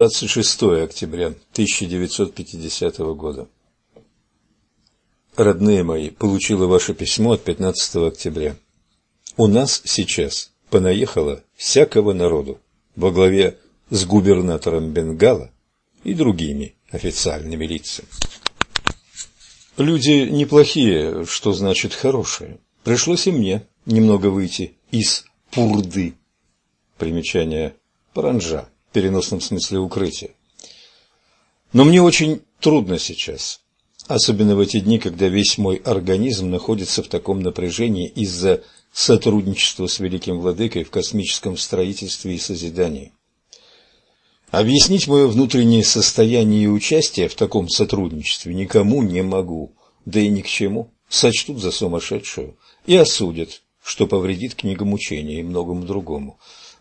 26 октября 1950 года. Родные мои, получила ваше письмо от 15 октября. У нас сейчас понаехало всякого народу во главе с губернатором Бенгала и другими официальными лицами. Люди неплохие, что значит хорошие. Пришлось и мне немного выйти из пурды. Примечание паранжа переносном смысле укрытия. Но мне очень трудно сейчас, особенно в эти дни, когда весь мой организм находится в таком напряжении из-за сотрудничества с Великим Владыкой в космическом строительстве и созидании. Объяснить мое внутреннее состояние и участие в таком сотрудничестве никому не могу, да и ни к чему, сочтут за сумасшедшую и осудят, что повредит книгам учения и многому другому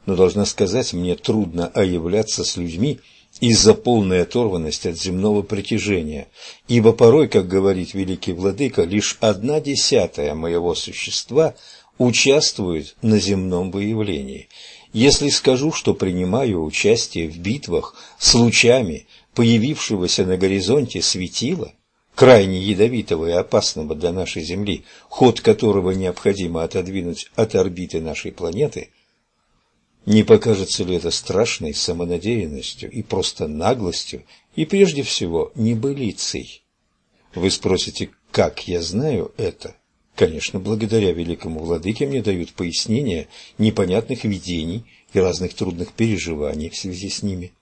но должна сказать, мне трудно оявляться с людьми из-за полной оторванности от земного притяжения, ибо порой, как говорит великий владыка, лишь одна десятая моего существа участвует на земном выявлении. Если скажу, что принимаю участие в битвах с лучами появившегося на горизонте светила, крайне ядовитого и опасного для нашей Земли, ход которого необходимо отодвинуть от орбиты нашей планеты – не покажется ли это страшной самонадеянностью и просто наглостью, и прежде всего небылицей? Вы спросите, как я знаю это? Конечно, благодаря великому владыке мне дают пояснения непонятных видений и разных трудных переживаний в связи с ними.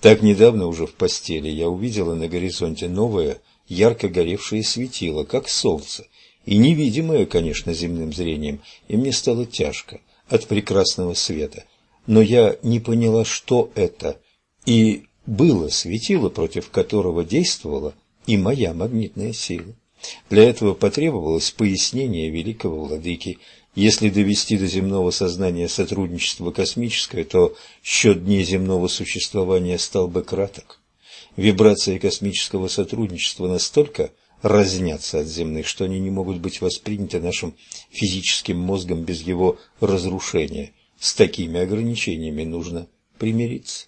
Так недавно уже в постели я увидела на горизонте новое, ярко горевшее светило, как солнце, и невидимое, конечно, земным зрением, и мне стало тяжко от прекрасного света, но я не поняла, что это, и было светило, против которого действовала и моя магнитная сила. Для этого потребовалось пояснение великого владыки. Если довести до земного сознания сотрудничество космическое, то счет дней земного существования стал бы краток. Вибрации космического сотрудничества настолько разнятся от земных, что они не могут быть восприняты нашим физическим мозгом без его разрушения. С такими ограничениями нужно примириться.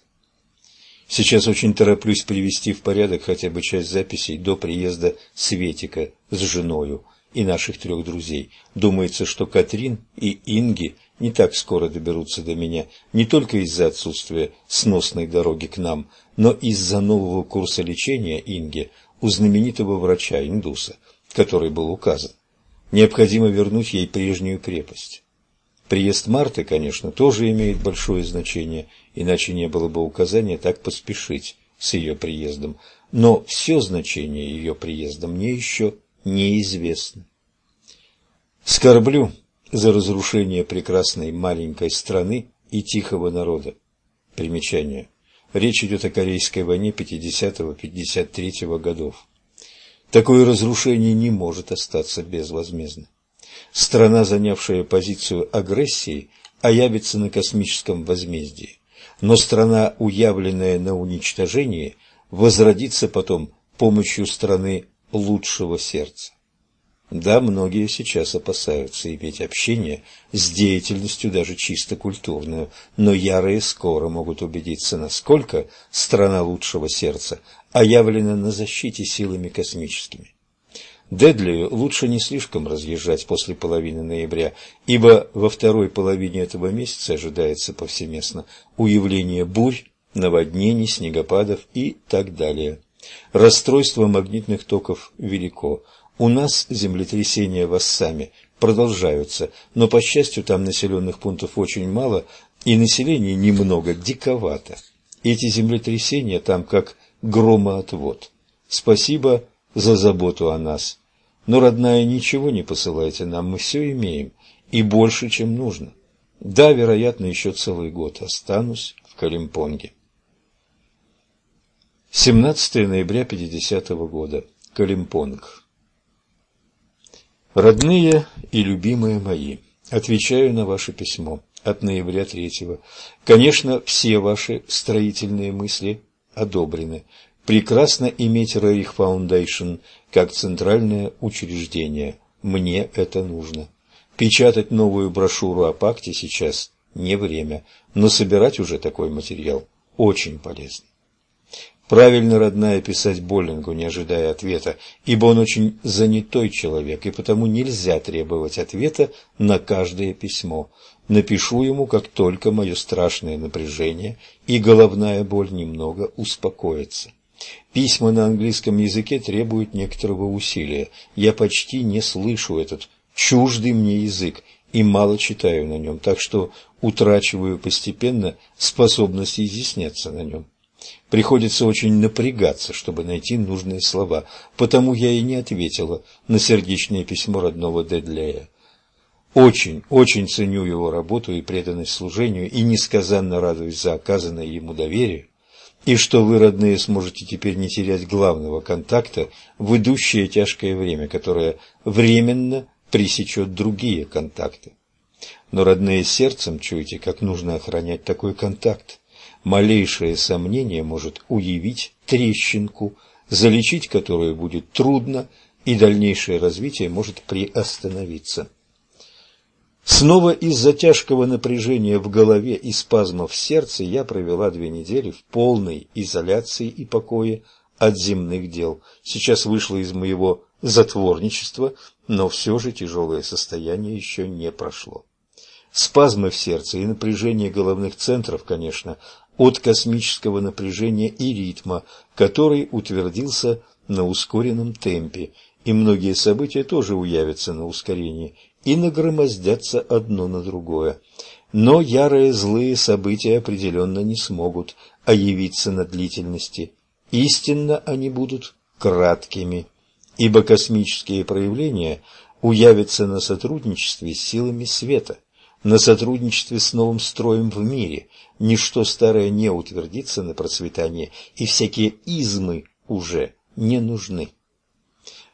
Сейчас очень тороплюсь привести в порядок хотя бы часть записей до приезда Светика с женою и наших трех друзей. Думается, что Катрин и Инги не так скоро доберутся до меня, не только из-за отсутствия сносной дороги к нам, но из-за нового курса лечения Инги у знаменитого врача-индуса, который был указан. Необходимо вернуть ей прежнюю крепость. Приезд Марты, конечно, тоже имеет большое значение, иначе не было бы указания так поспешить с ее приездом. Но все значение ее приезда мне еще неизвестно. Скорблю за разрушение прекрасной маленькой страны и тихого народа. Примечание. Речь идет о Корейской войне 50-53 годов. Такое разрушение не может остаться безвозмездно. Страна, занявшая позицию агрессии, оявится на космическом возмездии. Но страна, уявленная на уничтожении, возродится потом помощью страны лучшего сердца. Да, многие сейчас опасаются иметь общение с деятельностью даже чисто культурную, но ярые скоро могут убедиться, насколько страна лучшего сердца оявлена на защите силами космическими. Дедли лучше не слишком разъезжать после половины ноября, ибо во второй половине этого месяца ожидается повсеместно уявление бурь, наводнений, снегопадов и так далее. Расстройство магнитных токов велико – у нас землетрясения в Ассаме продолжаются, но, по счастью, там населенных пунктов очень мало, и население немного диковато. Эти землетрясения там как громоотвод. Спасибо за заботу о нас. Но, родная, ничего не посылайте нам, мы все имеем, и больше, чем нужно. Да, вероятно, еще целый год останусь в Калимпонге. 17 ноября 50 -го года. Калимпонг. Родные и любимые мои, отвечаю на ваше письмо от ноября 3 -го. Конечно, все ваши строительные мысли одобрены. Прекрасно иметь Рерих Foundation как центральное учреждение. Мне это нужно. Печатать новую брошюру о пакте сейчас не время, но собирать уже такой материал очень полезно. Правильно, родная, писать Боллингу, не ожидая ответа, ибо он очень занятой человек, и потому нельзя требовать ответа на каждое письмо. Напишу ему, как только мое страшное напряжение и головная боль немного успокоятся. Письма на английском языке требуют некоторого усилия. Я почти не слышу этот чуждый мне язык и мало читаю на нем, так что утрачиваю постепенно способность изъясняться на нем. Приходится очень напрягаться, чтобы найти нужные слова, потому я и не ответила на сердечное письмо родного Дедлея. Очень, очень ценю его работу и преданность служению и несказанно радуюсь за оказанное ему доверие, и что вы, родные, сможете теперь не терять главного контакта в идущее тяжкое время, которое временно пресечет другие контакты. Но, родные, сердцем чуете, как нужно охранять такой контакт. Малейшее сомнение может уявить трещинку, залечить которую будет трудно, и дальнейшее развитие может приостановиться. Снова из-за тяжкого напряжения в голове и спазмов в сердце я провела две недели в полной изоляции и покое от земных дел. Сейчас вышла из моего затворничества, но все же тяжелое состояние еще не прошло. Спазмы в сердце и напряжение головных центров, конечно, от космического напряжения и ритма, который утвердился на ускоренном темпе, и многие события тоже уявятся на ускорении и нагромоздятся одно на другое. Но ярые злые события определенно не смогут оявиться на длительности. Истинно они будут краткими, ибо космические проявления уявятся на сотрудничестве с силами света, на сотрудничестве с новым строем в мире. Ничто старое не утвердится на процветание, и всякие измы уже не нужны.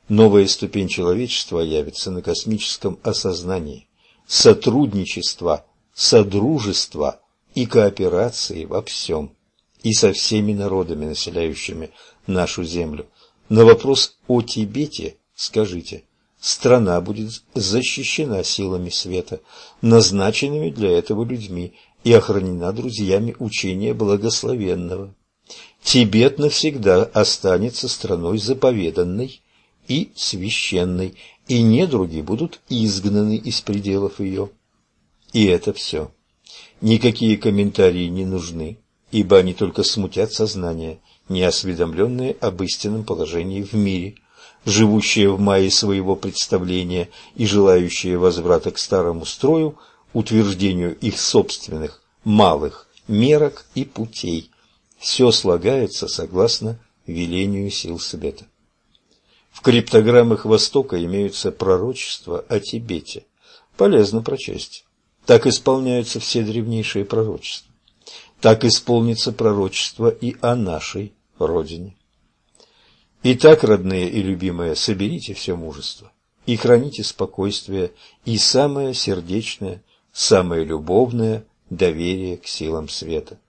Новая ступень человечества явится на космическом осознании, сотрудничества, содружества и кооперации во всем, и со всеми народами, населяющими нашу Землю. На вопрос о Тибете скажите, страна будет защищена силами света, назначенными для этого людьми, и охранена друзьями учения благословенного. Тибет навсегда останется страной заповеданной и священной, и недруги будут изгнаны из пределов ее. И это все. Никакие комментарии не нужны, ибо они только смутят сознание, неосведомленные об истинном положении в мире, живущие в мае своего представления и желающие возврата к старому строю, утверждению их собственных малых мерок и путей. Все слагается согласно велению сил света. В криптограммах Востока имеются пророчества о Тибете. Полезно прочесть. Так исполняются все древнейшие пророчества. Так исполнится пророчество и о нашей Родине. Итак, родные и любимые, соберите все мужество и храните спокойствие и самое сердечное, самое любовное доверие к силам света.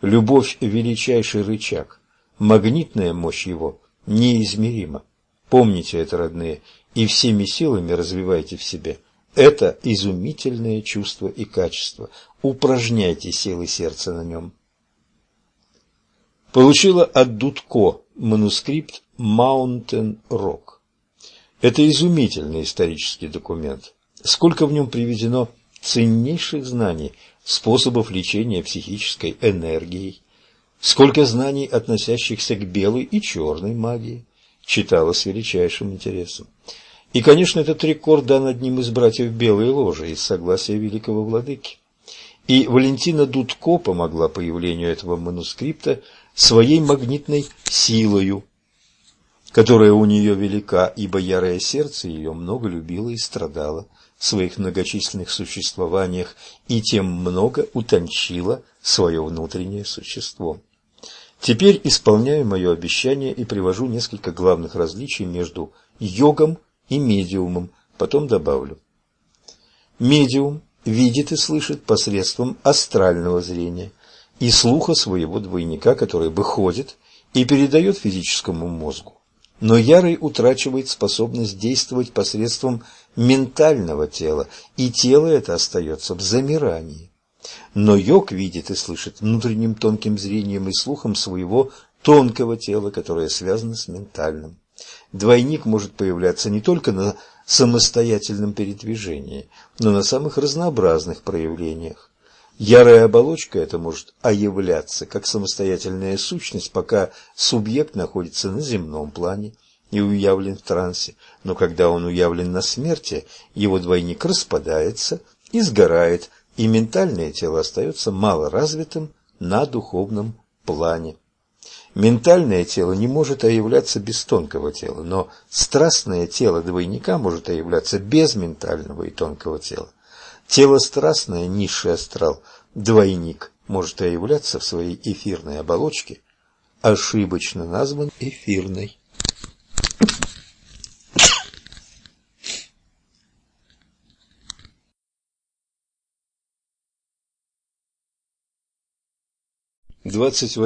Любовь – величайший рычаг, магнитная мощь его неизмерима. Помните это, родные, и всеми силами развивайте в себе это изумительное чувство и качество. Упражняйте силы сердца на нем. Получила от Дудко манускрипт «Маунтен Рок». Это изумительный исторический документ. Сколько в нем приведено ценнейших знаний, способов лечения психической энергией, сколько знаний, относящихся к белой и черной магии, читала с величайшим интересом. И, конечно, этот рекорд дан одним из братьев Белой Ложи из согласия великого владыки. И Валентина Дудко помогла появлению этого манускрипта своей магнитной силою, которая у нее велика, ибо ярое сердце ее много любило и страдало в своих многочисленных существованиях и тем много утончило свое внутреннее существо. Теперь исполняю мое обещание и привожу несколько главных различий между йогом и медиумом, потом добавлю. Медиум видит и слышит посредством астрального зрения и слуха своего двойника, который выходит и передает физическому мозгу. Но ярый утрачивает способность действовать посредством ментального тела, и тело это остается в замирании. Но йог видит и слышит внутренним тонким зрением и слухом своего тонкого тела, которое связано с ментальным. Двойник может появляться не только на самостоятельном передвижении, но на самых разнообразных проявлениях. Ярая оболочка это может оявляться как самостоятельная сущность, пока субъект находится на земном плане и уявлен в трансе, но когда он уявлен на смерти, его двойник распадается и сгорает, и ментальное тело остается малоразвитым на духовном плане. Ментальное тело не может оявляться без тонкого тела, но страстное тело двойника может оявляться без ментального и тонкого тела. Тело страстное, низший астрал, двойник, может оявляться в своей эфирной оболочке, ошибочно назван эфирной. Двадцать